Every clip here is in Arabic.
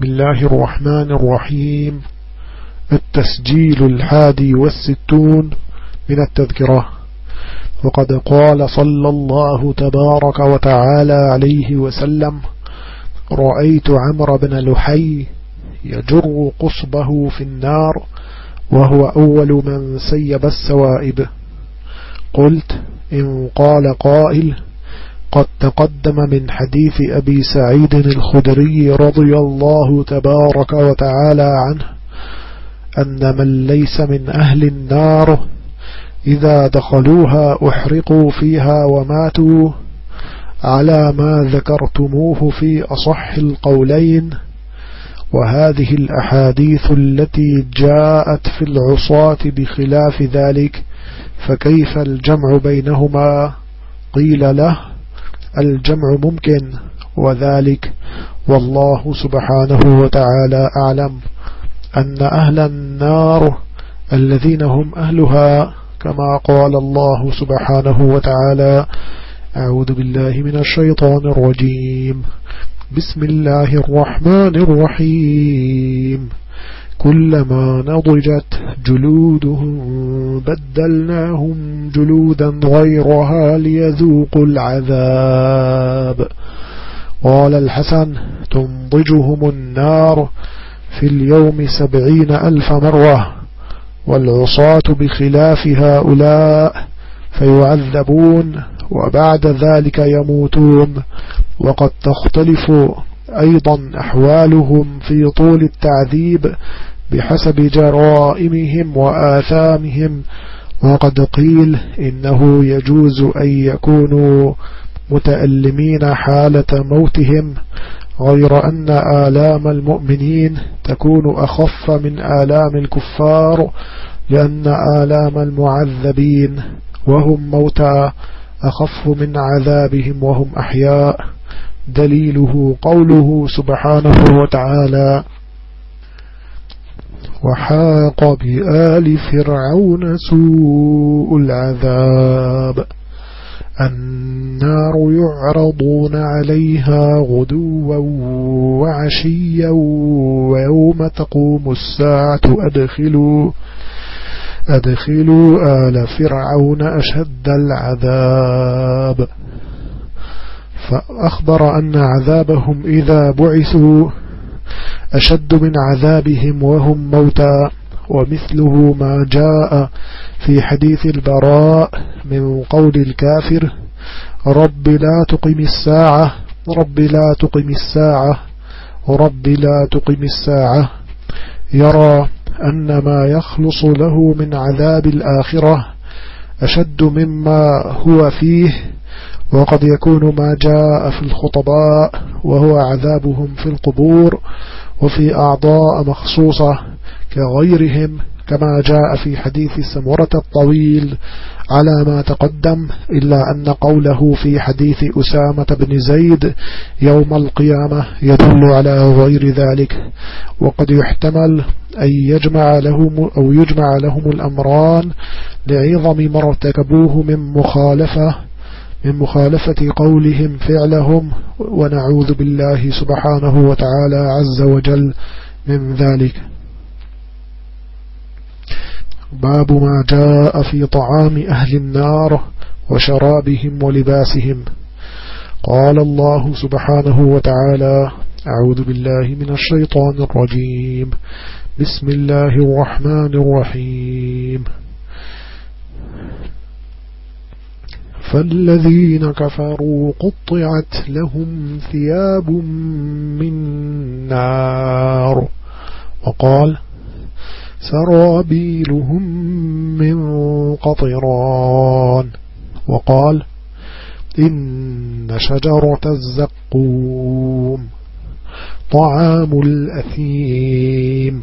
بسم الله الرحمن الرحيم. التسجيل الحادي والستون من التذكرة. وقد قال صلى الله تبارك وتعالى عليه وسلم رأيت عمر بن لحي يجر قصبه في النار وهو أول من سيب السوائب. قلت إن قال قائل قد تقدم من حديث أبي سعيد الخدري رضي الله تبارك وتعالى عنه أن من ليس من أهل النار إذا دخلوها أحرقوا فيها وماتوا على ما ذكرتموه في أصح القولين وهذه الأحاديث التي جاءت في العصاة بخلاف ذلك فكيف الجمع بينهما؟ قيل له الجمع ممكن وذلك والله سبحانه وتعالى أعلم أن أهل النار الذين هم أهلها كما قال الله سبحانه وتعالى أعوذ بالله من الشيطان الرجيم. بسم الله الرحمن الرحيم. كلما نضجت جلودهم بدلناهم جلودا غيرها ليذوقوا العذاب. قال الحسن تنضجهم النار في اليوم سبعين ألف مرة والعصاة بخلاف هؤلاء فيعذبون وبعد ذلك يموتون وقد تختلف أيضا أحوالهم في طول التعذيب بحسب جرائمهم وآثامهم. وقد قيل إنه يجوز أن يكونوا متألمين حالة موتهم غير أن آلام المؤمنين تكون أخف من آلام الكفار لأن آلام المعذبين وهم موتى أخف من عذابهم وهم أحياء. دليله قوله سبحانه وتعالى وحاق بآل فرعون سوء العذاب. النار يعرضون عليها غدوا وعشيا ويوم تقوم الساعة. أدخلوا أدخلوا آل فرعون أشد العذاب. فأخبر أن عذابهم إذا بعثوا أشد من عذابهم وهم موتى ومثله ما جاء في حديث البراء من قول الكافر رب لا تقم الساعة رب لا تقم الساعة رب لا تقم الساعة. يرى أن ما يخلص له من عذاب الآخرة أشد مما هو فيه وقد يكون ما جاء في الخطباء وهو عذابهم في القبور وفي أعضاء مخصوصة كغيرهم كما جاء في حديث السمرة الطويل على ما تقدم إلا أن قوله في حديث أسامة بن زيد يوم القيامة يدل على غير ذلك. وقد يحتمل أن يجمع لهم أو يجمع لهم الأمران لعظم ما ارتكبوه من مخالفة من مخالفة قولهم فعلهم ونعوذ بالله سبحانه وتعالى عز وجل من ذلك. باب ما جاء في طعام أهل النار وشرابهم ولباسهم. قال الله سبحانه وتعالى أعوذ بالله من الشيطان الرجيم. بسم الله الرحمن الرحيم. فالذين كفروا قطعت لهم ثياب من نار. وقال سرابيلهم من قطران. وقال إن شجرة الزقوم طعام الأثيم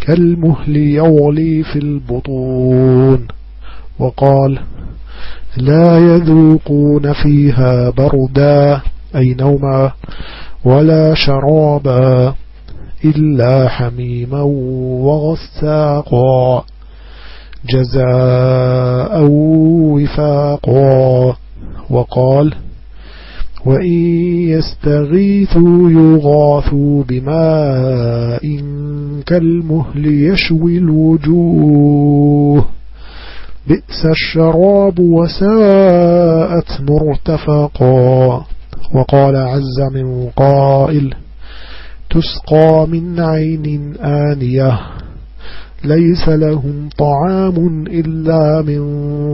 كالمهل يغلي في البطون. وقال لا يذوقون فيها بردا أي نوما ولا شرابا إلا حميما وغساقا جزاء وفاقا. وقال وإن يستغيثوا يغاثوا بماء كالمهل يشوي الوجوه. بئس الشراب وساءت مرتفقا. وقال عز من قائل تسقى من عين آنية ليس لهم طعام إلا من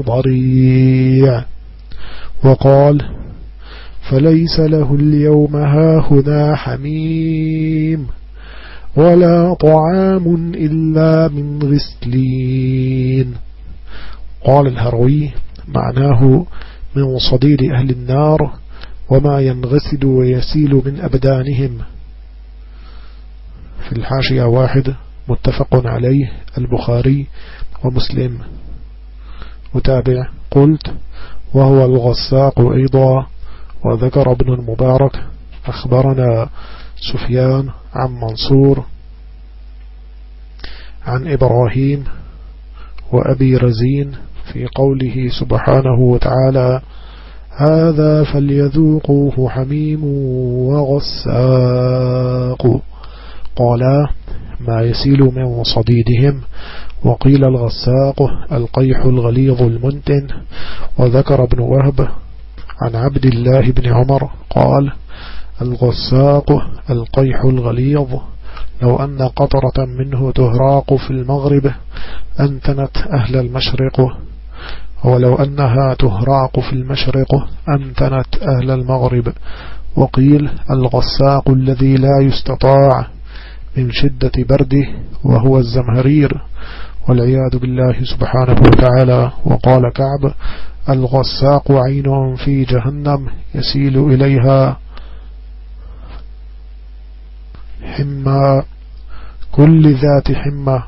ضريع. وقال فليس له اليوم هاهنا حميم ولا طعام إلا من غسلين. قال الهروي معناه من صديد أهل النار وما ينغسل ويسيل من أبدانهم. في الحاشية واحد متفق عليه البخاري ومسلم. متابع قلت وهو الغساق أيضا وذكر ابن المبارك أخبرنا سفيان عن منصور عن إبراهيم وأبي رزين في قوله سبحانه وتعالى هذا فليذوقوه حميم وغساق. قالا ما يسيل من صديدهم. وقيل الغساق القيح الغليظ المنتن. وذكر ابن وهب عن عبد الله بن عمر قال الغساق القيح الغليظ. لو أن قطرة منه تهراق في المغرب أنتنت أهل المشرق. ولو أنها تهراق في المشرق أنتنت أهل المغرب وقيل الغساق الذي لا يستطاع من شدة برده وهو الزمهرير والعياذ بالله سبحانه وتعالى. وقال كعب الغساق عين في جهنم يسيل إليها حمى كل ذات حمى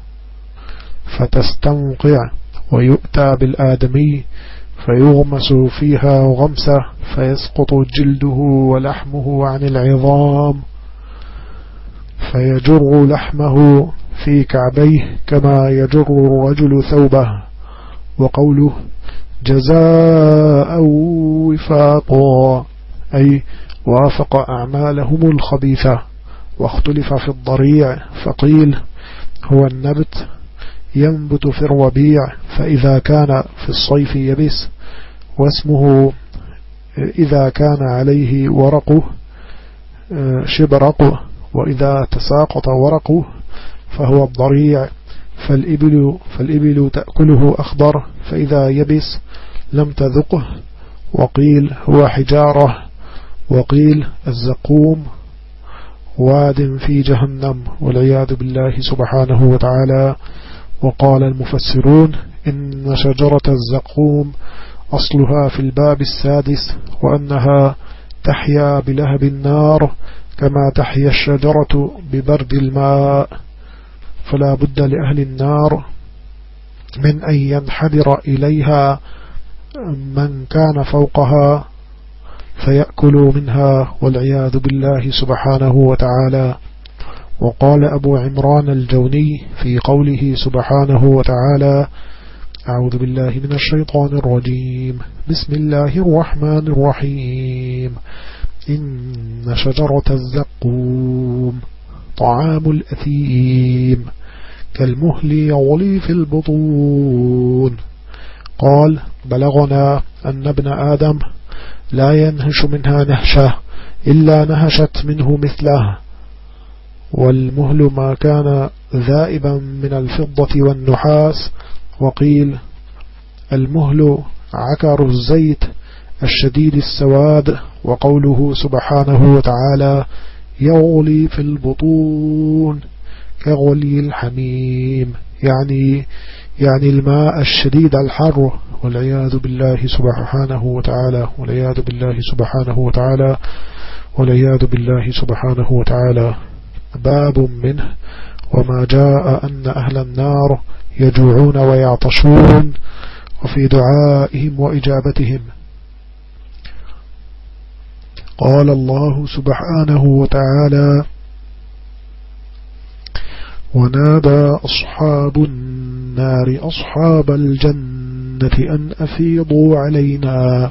فتستنقع ويؤتى بالآدمي فيغمس فيها غمسة فيسقط جلده ولحمه عن العظام فيجر لحمه في كعبيه كما يجر الرجل ثوبه وقوله جزاء وفاقا أي وافق أعمالهم الخبيثة واختلف في الضريع فقيل هو النبت ينبت في الربيع فإذا كان في الصيف يبس واسمه إذا كان عليه ورقه شبرقه وإذا تساقط ورقه فهو الضريع. فالإبل, فالإبل تأكله أخضر فإذا يبس لم تذقه. وقيل هو حجارة وقيل الزقوم واد في جهنم والعياذ بالله سبحانه وتعالى. وقال المفسرون إن شجرة الزقوم أصلها في الباب السادس وأنها تحيا بلهب النار كما تحيا الشجرة ببرد الماء فلا بد لأهل النار من أن ينحدر إليها من كان فوقها فيأكلوا منها والعياذ بالله سبحانه وتعالى وقال أبو عمران الجوني في قوله سبحانه وتعالى أعوذ بالله من الشيطان الرجيم. بسم الله الرحمن الرحيم. إن شجرة الزقوم طعام الأثيم كالمهل يغلي في البطون. قال بلغنا أن ابن آدم لا ينهش منها نهشة إلا نهشت منه مثله. والمهل ما كان ذائبا من الفضة والنحاس وقيل المهل عكر الزيت الشديد السواد وقوله سبحانه وتعالى يغلي في البطون كغلي الحميم يعني يعني الماء الشديد الحر والعياذ بالله سبحانه وتعالى والعياذ بالله سبحانه وتعالى والعياذ بالله سبحانه وتعالى. باب منه وما جاء أن أهل النار يجوعون ويعطشون وفي دعائهم وإجابتهم. قال الله سبحانه وتعالى ونادى أصحاب النار أصحاب الجنة أن أفيضوا علينا.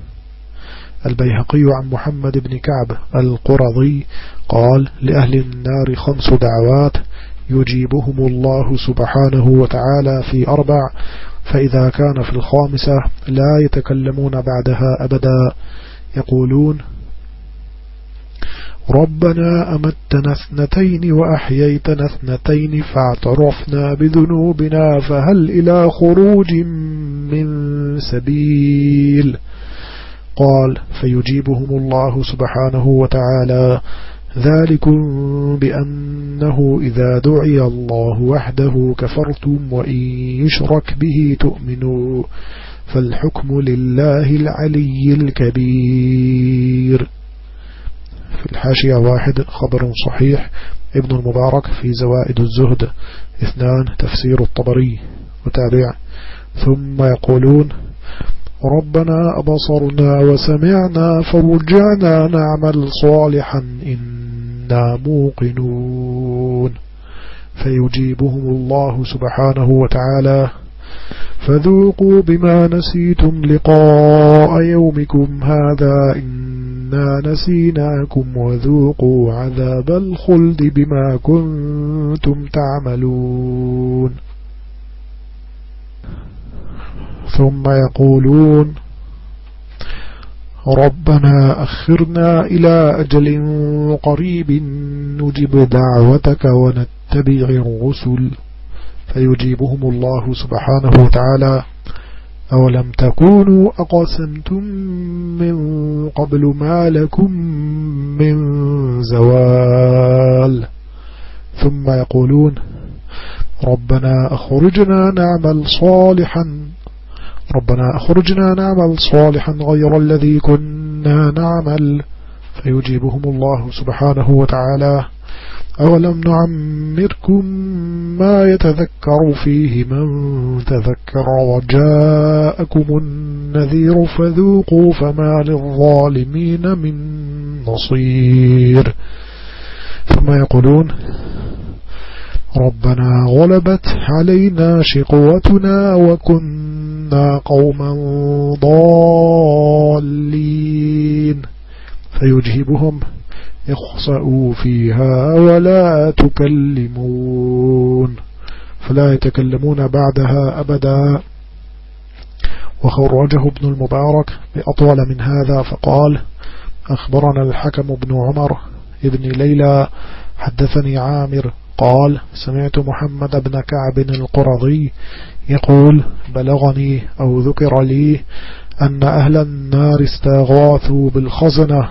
البيهقي عن محمد بن كعب القرضي قال لأهل النار خمس دعوات يجيبهم الله سبحانه وتعالى في أربع فإذا كان في الخامسة لا يتكلمون بعدها أبدا. يقولون ربنا أمتنا اثنتين وأحييتنا اثنتين فاعترفنا بذنوبنا فهل إلى خروج من سبيل؟ قال فيجيبهم الله سبحانه وتعالى ذلكم بأنه إذا دعي الله وحده كفرتم وإن يشرك به تؤمنوا فالحكم لله العلي الكبير. في الحاشية واحد خبر صحيح ابن المبارك في زوائد الزهد. اثنان تفسير الطبري وتابع ثم يقولون ربنا أبصرنا وسمعنا فرجعنا نعمل صالحا إنا موقنون. فيجيبهم الله سبحانه وتعالى. فذوقوا بما نسيتم لقاء يومكم هذا. إنا نسيناكم وذوقوا عذاب الخلد بما كنتم تعملون. ثم يقولون ربنا أخرنا إلى أجل قريب نجب دعوتك ونتبع الرسل. فيجيبهم الله سبحانه وتعالى. أولم تكونوا أقسمتم من قبل ما لكم من زوال؟ ثم يقولون ربنا أخرجنا نعمل صالحا ربنا أخرجنا نعمل صالحا غير الذي كنا نعمل. فيجيبهم الله سبحانه وتعالى. أولم نعمركم ما يتذكر فيه من تذكر وجاءكم النذير فذوقوا فما للظالمين من نصير. ثم يقولون ربنا غلبت علينا شقوتنا وكنا قوما ضالين. فيجهبهم اخسأوا فيها ولا تكلمون. فلا يتكلمون بعدها أبدا. وخرجه ابن المبارك بأطول من هذا فقال أخبرنا الحكم بن عمر ابن ليلى حدثني عامر قال سمعت محمد بن كعب القرضي يقول بلغني أو ذكر لي أن أهل النار استغاثوا بالخزنة.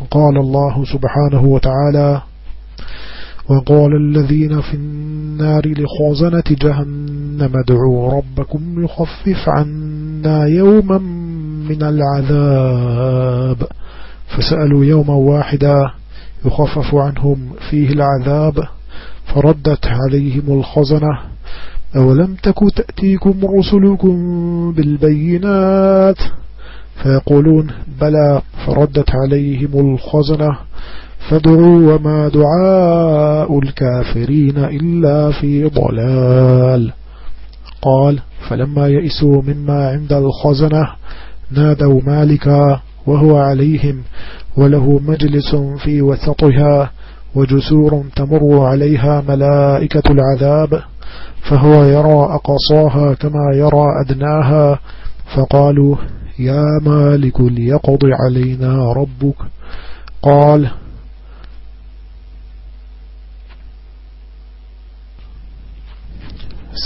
فقال الله سبحانه وتعالى وقال الذين في النار لخزنة جهنم ادعوا ربكم يخفف عنا يوما من العذاب. فسألوا يوما واحدا يخفف عنهم فيه العذاب. فردت عليهم الخزنة. أولم تك تأتيكم رسلكم بالبينات؟ فيقولون بلى فردت عليهم الخزنة. فادعوا وما دعاء الكافرين إلا في ضلال. قال فلما يئسوا مما عند الخزنة نادوا مالكا وهو عليهم وله مجلس في وسطها. وجسور تمر عليها ملائكة العذاب فهو يرى أقصاها كما يرى أدناها فقالوا يا مالك ليقض علينا ربك. قال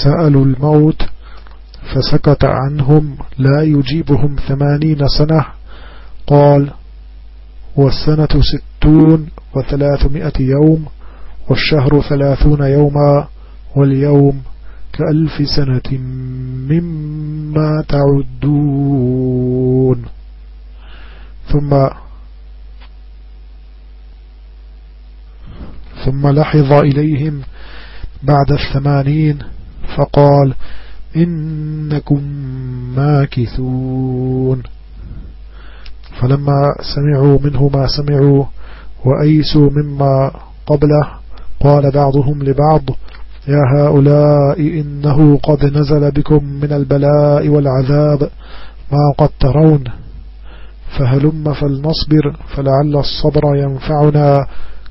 سألوا الموت فسكت عنهم لا يجيبهم ثمانين سنة. قال والسنة ستون وثلاثمائة يوم والشهر ثلاثون يوما واليوم كألف سنة مما تعدون. ثم ثم لحظ إليهم بعد الثمانين فقال إنكم ماكثون. فلما سمعوا منه ما سمعوا وأيسوا مما قبله. قال بعضهم لبعض يا هؤلاء إنه قد نزل بكم من البلاء والعذاب ما قد ترون. فهلم فلنصبر فلعل الصبر ينفعنا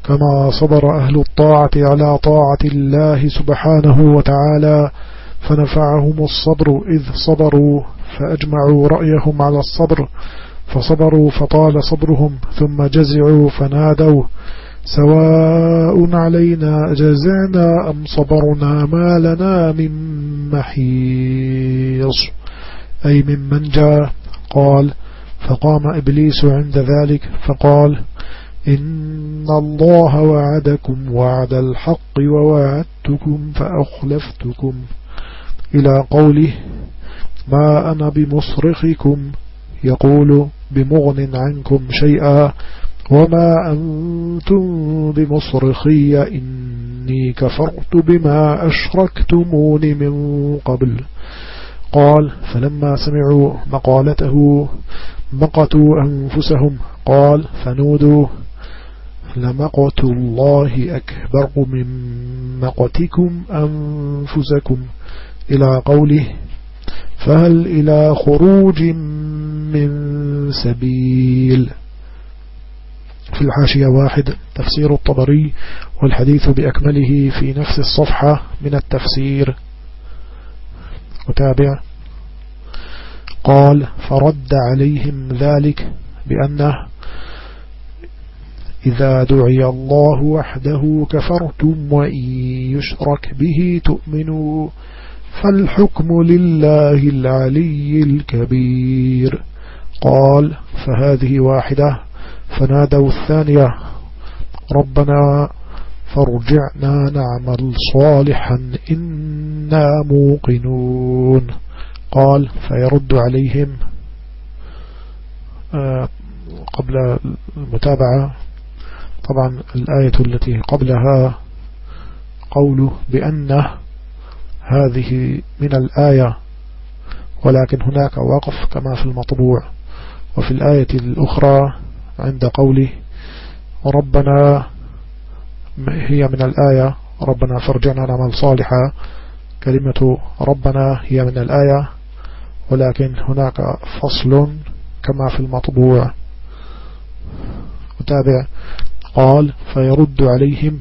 كما صبر أهل الطاعة على طاعة الله سبحانه وتعالى. فنفعهم الصبر إذ صبروا فأجمعوا رأيهم على الصبر. فصبروا فطال صبرهم ثم جزعوا فنادوا سواء علينا جزعنا أم صبرنا ما لنا من محيص أي من من جاء قال فقام إبليس عند ذلك فقال إن الله وعدكم وعد الحق ووعدتكم فأخلفتكم إلى قوله ما أنا بمصرخكم يقول بمغن عنكم شيئا وما أنتم بمصرخي إني كفرت بما أشركتمون من قبل. قال فلما سمعوا مقالته مقتوا أنفسهم. قال فنودوا لمقت الله أكبر من مقتكم أنفسكم. إلى قوله فهل إلى خروج من سبيل. في الحاشية واحد تفسير الطبري والحديث بأكمله في نفس الصفحة من التفسير. وتابع. قال فرد عليهم ذلك بأنه إذا دعي الله وحده كفرتم وإن يشرك به تؤمنوا فالحكم لله العلي الكبير. قال فهذه واحدة. فنادوا الثانية ربنا فارجعنا نعمل صالحا إنا موقنون. قال فيرد عليهم آه، قبل المتابعة. طبعا الآية التي قبلها قوله بأن هذه من الآية ولكن هناك وقف كما في المطبوع. وفي الآية الأخرى عند قوله ربنا هي من الآية؟ ربنا فرجعنا نعمل صالحا كلمة ربنا هي من الآية ولكن هناك فصل كما في المطبوع. متابع. قال فيرد عليهم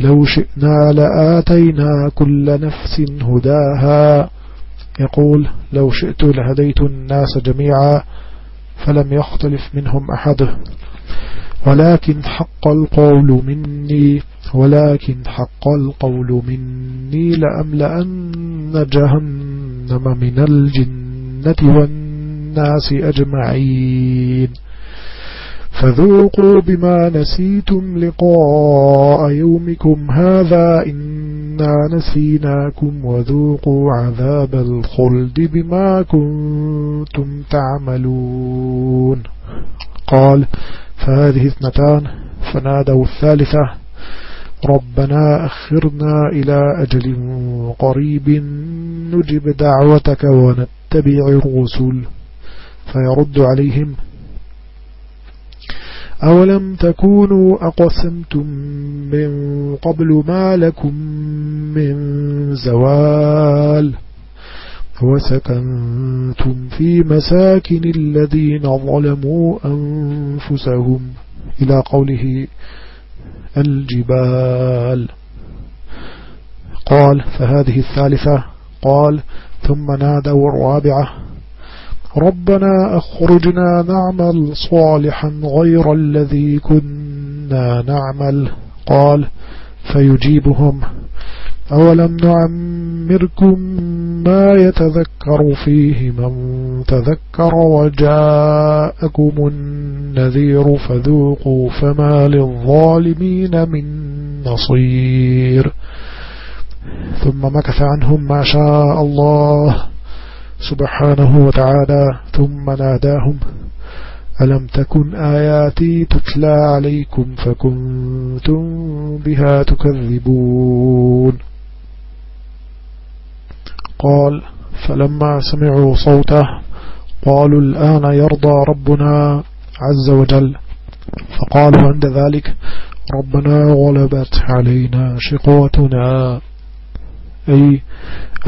لو شئنا لآتينا كل نفس هداها. يقول لو شئت لهديت الناس جميعا فلم يختلف منهم أحد. ولكن حق القول مني ولكن حق القول مني لأملأن جهنم من الجنة والناس أجمعين. فذوقوا بما نسيتم لقاء يومكم هذا إنا نسيناكم وذوقوا عذاب الخلد بما كنتم تعملون. قال فهذه اثنتان. فنادوا الثالثة ربنا أخرنا إلى أجل قريب نجب دعوتك ونتبع الرسل. فيرد عليهم أولم تكونوا أقسمتم من قبل ما لكم من زوال وسكنتم في مساكن الذين ظلموا أنفسهم إلى قوله الجبال. قال فهذه الثالثة. قال ثم نادوا الرابعة. ربنا أخرجنا نعمل صالحا غير الذي كنا نعمل. قال فيجيبهم. أولم نعمركم ما يتذكر فيه من تذكر وجاءكم النذير فذوقوا فما للظالمين من نصير. ثم مكث عنهم ما شاء الله. سبحانه وتعالى ثم ناداهم ألم تكن آياتي تتلى عليكم فكنتم بها تكذبون؟ قال فلما سمعوا صوته قالوا الآن يرضى ربنا عز وجل. فقالوا عند ذلك ربنا غلبت علينا شقوتنا. أي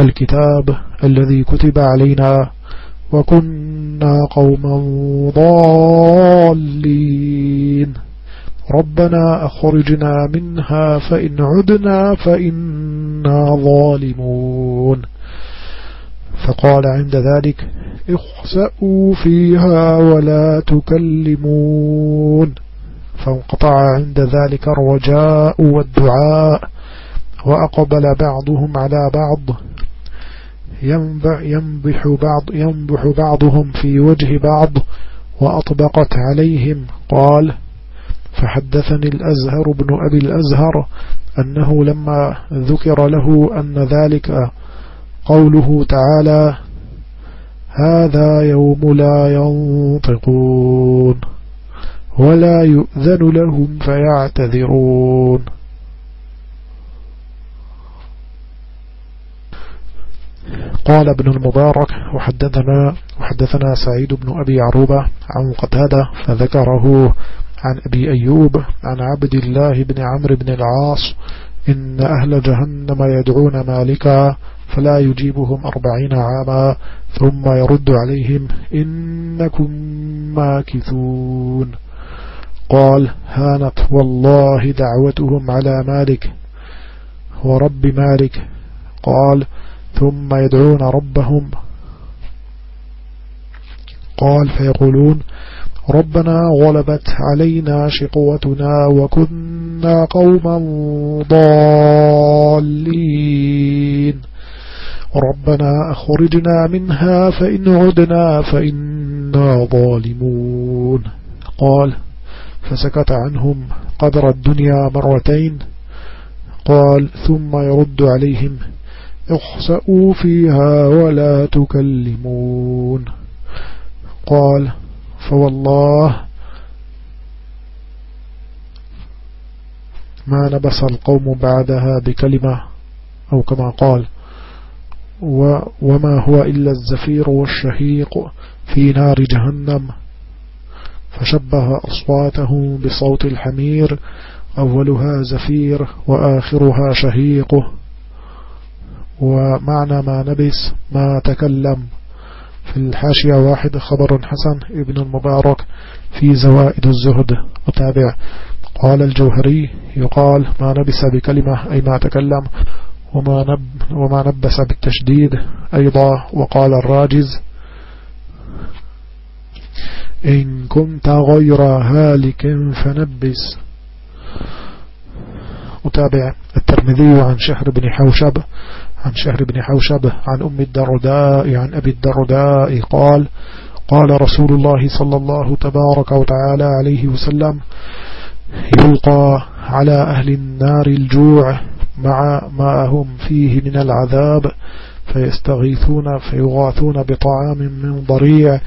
الكتاب الذي كتب علينا وكنا قوما ضالين. ربنا أخرجنا منها فإن عدنا فإنا ظالمون. فقال عند ذلك اخسأوا فيها ولا تكلمون. فانقطع عند ذلك الرجاء والدعاء. وأقبل بعضهم على بعض. ينبح بعض, ينبح بعضهم في وجه بعض وأطبقت عليهم. قال فحدثني الأزهر بن أبي الأزهر أنه لما ذكر له أن ذلك قوله تعالى هذا يوم لا ينطقون ولا يؤذن لهم فيعتذرون. قال ابن المبارك وحدثنا, وحدثنا سعيد بن أبي عروبة عن قتادة فذكره عن أبي أيوب عن عبد الله بن عمرو بن العاص إن أهل جهنم يدعون مالكا فلا يجيبهم أربعين عاما ثم يرد عليهم إنكم ماكثون قال هانت والله دعوتهم على مالك ورب مالك قال ثم يدعون ربهم. قال فيقولون ربنا غلبت علينا شقوتنا وكنا قوما ضالين. ربنا أخرجنا منها فإن عدنا فإنا ظالمون. قال فسكت عنهم قدر الدنيا مرتين. قال ثم يرد عليهم اخسأوا فيها ولا تكلمون. قال فوالله ما نبس القوم بعدها بكلمة أو كما قال وما هو إلا الزفير والشهيق في نار جهنم. فشبه أصواته بصوت الحمير أولها زفير وآخرها شهيقه ومعنى ما نبس ما تكلم. في الحاشية واحد خبر حسن ابن المبارك في زوائد الزهد. وتابع قال الجوهري يقال ما نبس بكلمة أي ما تكلم. وما, نب وما نبس بالتشديد أيضا. وقال الراجز إن كنت غير هالك فنبس. متابع الترمذي عن شهر بن حوشب عن شهر بن حوشب عن أم الدرداء عن أبي الدرداء قال قال رسول الله صلى الله تبارك وتعالى عليه وسلم يلقى على أهل النار الجوع مع ما هم فيه من العذاب فيستغيثون فيغاثون بطعام من ضريع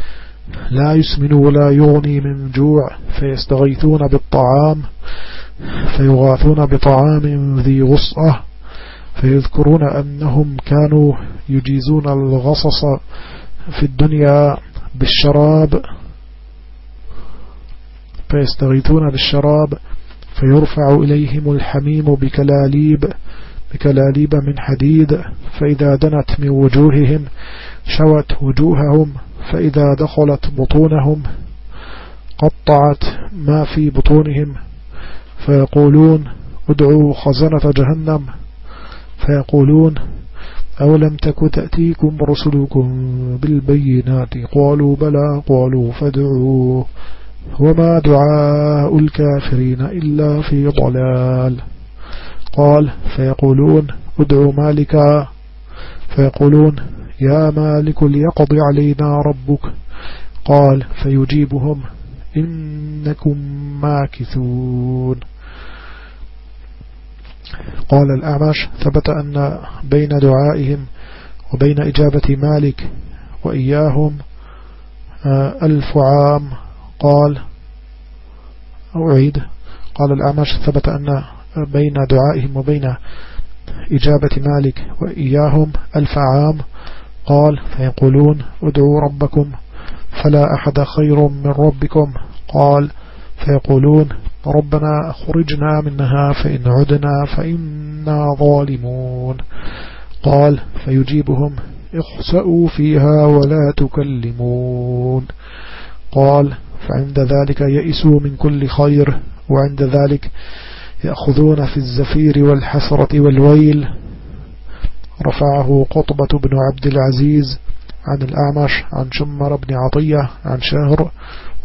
لا يسمن ولا يغني من جوع فيستغيثون بالطعام فيغاثون بطعام ذي غصة فيذكرون أنهم كانوا يجيزون الغصص في الدنيا بالشراب فيستغيثون بالشراب فيرفع إليهم الحميم بكلاليب بكلاليب من حديد فإذا دنت من وجوههم شوت وجوههم فإذا دخلت بطونهم قطعت ما في بطونهم فيقولون ادعوا خزنة جهنم. فيقولون أولم تك تأتيكم رسلكم بالبينات قالوا بلى قالوا فادعوا وما دعاء الكافرين إلا في ضلال قال فيقولون ادعوا مالكا فيقولون يا مالك ليقضي علينا ربك قال فيجيبهم إنكم ماكثون قال الأعمش ثبت أن بين دعائهم وبين إجابة مالك وإياهم آه، ألف عام. قال أعيد. قال الأعمش ثبت أن بين دعائهم وبين إجابة مالك وإياهم ألف عام. قال فيقولون ادعوا ربكم فلا أحد خير من ربكم. قال فيقولون ربنا أخرجنا منها فإن عدنا فإنا ظالمون. قال فيجيبهم اخسأوا فيها ولا تكلمون. قال فعند ذلك يئسوا من كل خير وعند ذلك يأخذون في الزفير والحسرة والويل. رفعه قطبة بن عبد العزيز عن الأعمش عن شمر بن عطية عن شهر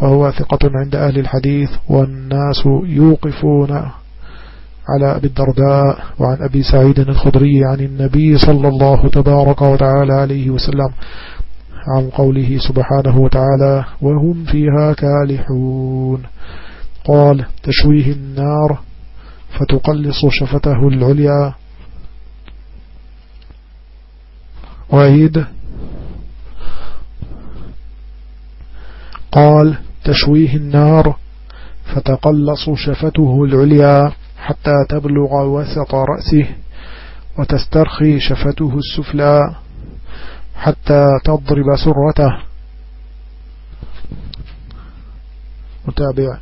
وهو ثقة عند أهل الحديث والناس يوقفون على أبي الدرداء وعن أبي سعيد الخضري عن النبي صلى الله تبارك وتعالى عليه وسلم عن قوله سبحانه وتعالى وهم فيها كالحون. قال تشويه النار فتقلص شفته العليا. وعيد قال تشويه النار فتقلص شفته العليا حتى تبلغ وسط رأسه وتسترخي شفته السفلى حتى تضرب سرته. متابع.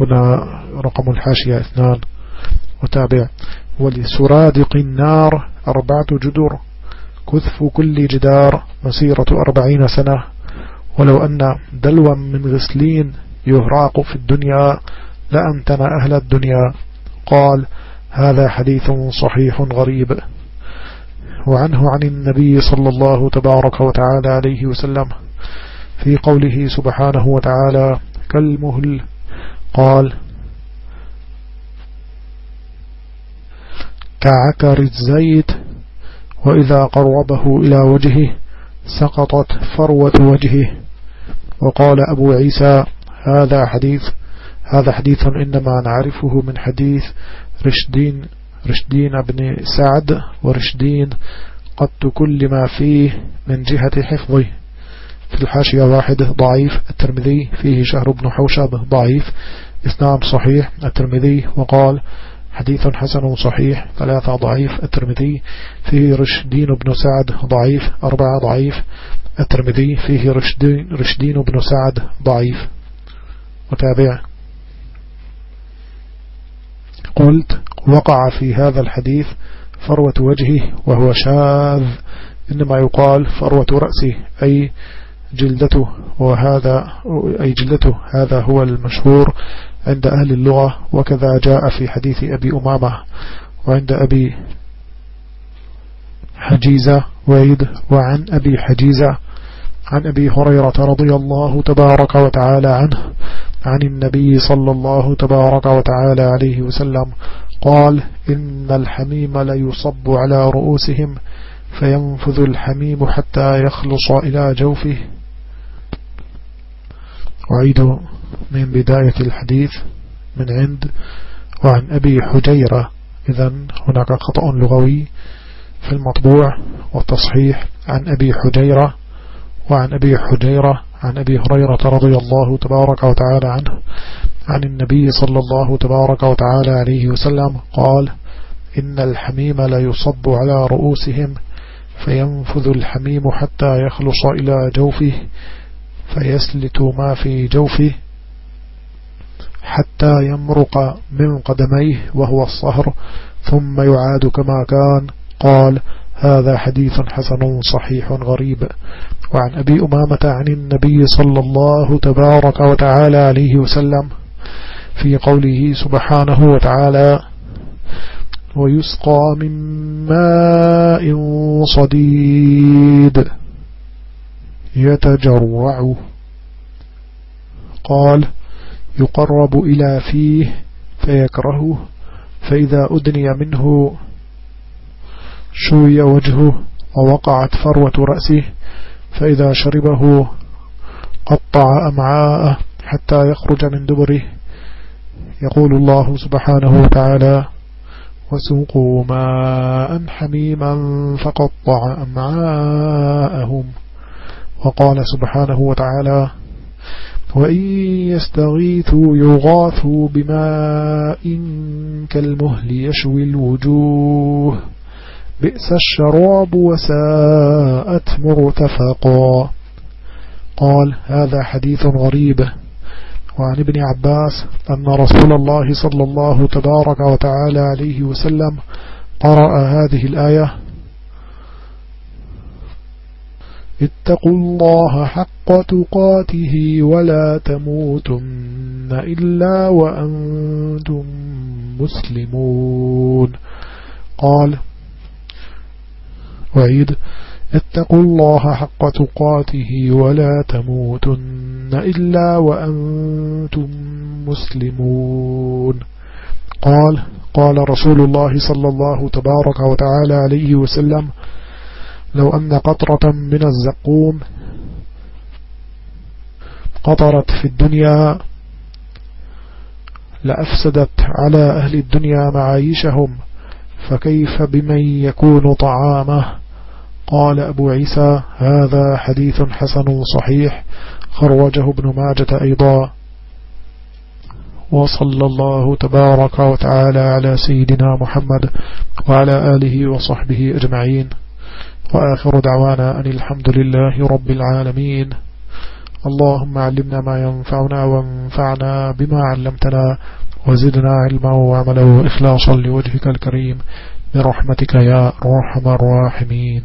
هنا رقم الحاشية اثنان. متابع. ولسرادق النار أربعة جدر كثف كل جدار مسيرة أربعين سنة. ولو أن دلوا من غسلين يهراق في الدنيا لأنتن أهل الدنيا. قال هذا حديث صحيح غريب. وعنه عن النبي صلى الله تبارك وتعالى عليه وسلم في قوله سبحانه وتعالى كالمهل. قال كعكر الزيت وإذا قربه إلى وجهه سقطت فروة وجهه. وقال أبو عيسى هذا حديث هذا حديث إنما نعرفه من حديث رشدين رشدين بن سعد ورشدين قد كل ما فيه من جهة حفظه. في الحاشية واحد ضعيف الترمذي فيه شهر بن حوشب ضعيف إثنان صحيح الترمذي وقال حديث حسن صحيح ثلاثة ضعيف الترمذي فيه رشدين بن سعد ضعيف أربعة ضعيف الترمذي فيه رشدين, رشدين بن سعد ضعيف. متابع. قلت وقع في هذا الحديث فروة وجهه وهو شاذ. إنما يقال فروة رأسه أي جلدته وهذا أي جلدته. هذا هو المشهور عند أهل اللغة وكذا جاء في حديث أبي أمامة وعند أبي حجيزة وعيد وعن أبي حجيزة عن أبي هريرة رضي الله تبارك وتعالى عنه عن النبي صلى الله تبارك وتعالى عليه وسلم قال إن الحميم ليصب على رؤوسهم فينفذ الحميم حتى يخلص إلى جوفه. أعيد من بداية الحديث من عند وعن أبي حجيرة. إذا هناك خطأ لغوي في المطبوع والتصحيح عن أبي حجيرة. وعن أبي حجيرة عن أبي هريرة رضي الله تبارك وتعالى عنه عن النبي صلى الله تبارك وتعالى عليه وسلم قال إن الحميم لا يصب على رؤوسهم فينفذ الحميم حتى يخلص إلى جوفه فيسلت ما في جوفه حتى يمرق من قدميه وهو الصهر ثم يعاد كما كان. قال هذا حديث حسن صحيح غريب. وعن أبي أمامة عن النبي صلى الله تبارك وتعالى عليه وسلم في قوله سبحانه وتعالى ويسقى من ماء صديد يتجرع. قال يقرب إلى فيه فيكرهه فإذا أدني منه شوي وجهه ووقعت فروة رأسه فإذا شربه قطع أمعاءه حتى يخرج من دبره. يقول الله سبحانه وتعالى وسوقوا ماء حميما فقطع أمعاءهم وقال سبحانه وتعالى وإن يستغيثوا يغاثوا بماء كالمهل يشوي الوجوه بئس الشراب وساءت مرتفقا. قال هذا حديث غريب. وعن ابن عباس أن رسول الله صلى الله تبارك وتعالى عليه وسلم قرأ هذه الآية. اتقوا الله حق تقاته ولا تموتن إلا وأنتم مسلمون. قال وعيد اتقوا الله حق تقاته ولا تموتن إلا وأنتم مسلمون. قال قال رسول الله صلى الله تبارك وتعالى عليه وسلم لو أن قطرة من الزقوم قطرت في الدنيا لأفسدت على أهل الدنيا معايشهم فكيف بمن يكون طعامه؟ قال أبو عيسى هذا حديث حسن صحيح خرجه ابن ماجة أيضا. وصلى الله تبارك وتعالى على سيدنا محمد وعلى آله وصحبه أجمعين. وآخر دعوانا أن الحمد لله رب العالمين. اللهم علمنا ما ينفعنا وانفعنا بما علمتنا. وزدنا علما وعملا وإخلاصا لوجهك الكريم برحمتك يا أرحم الراحمين.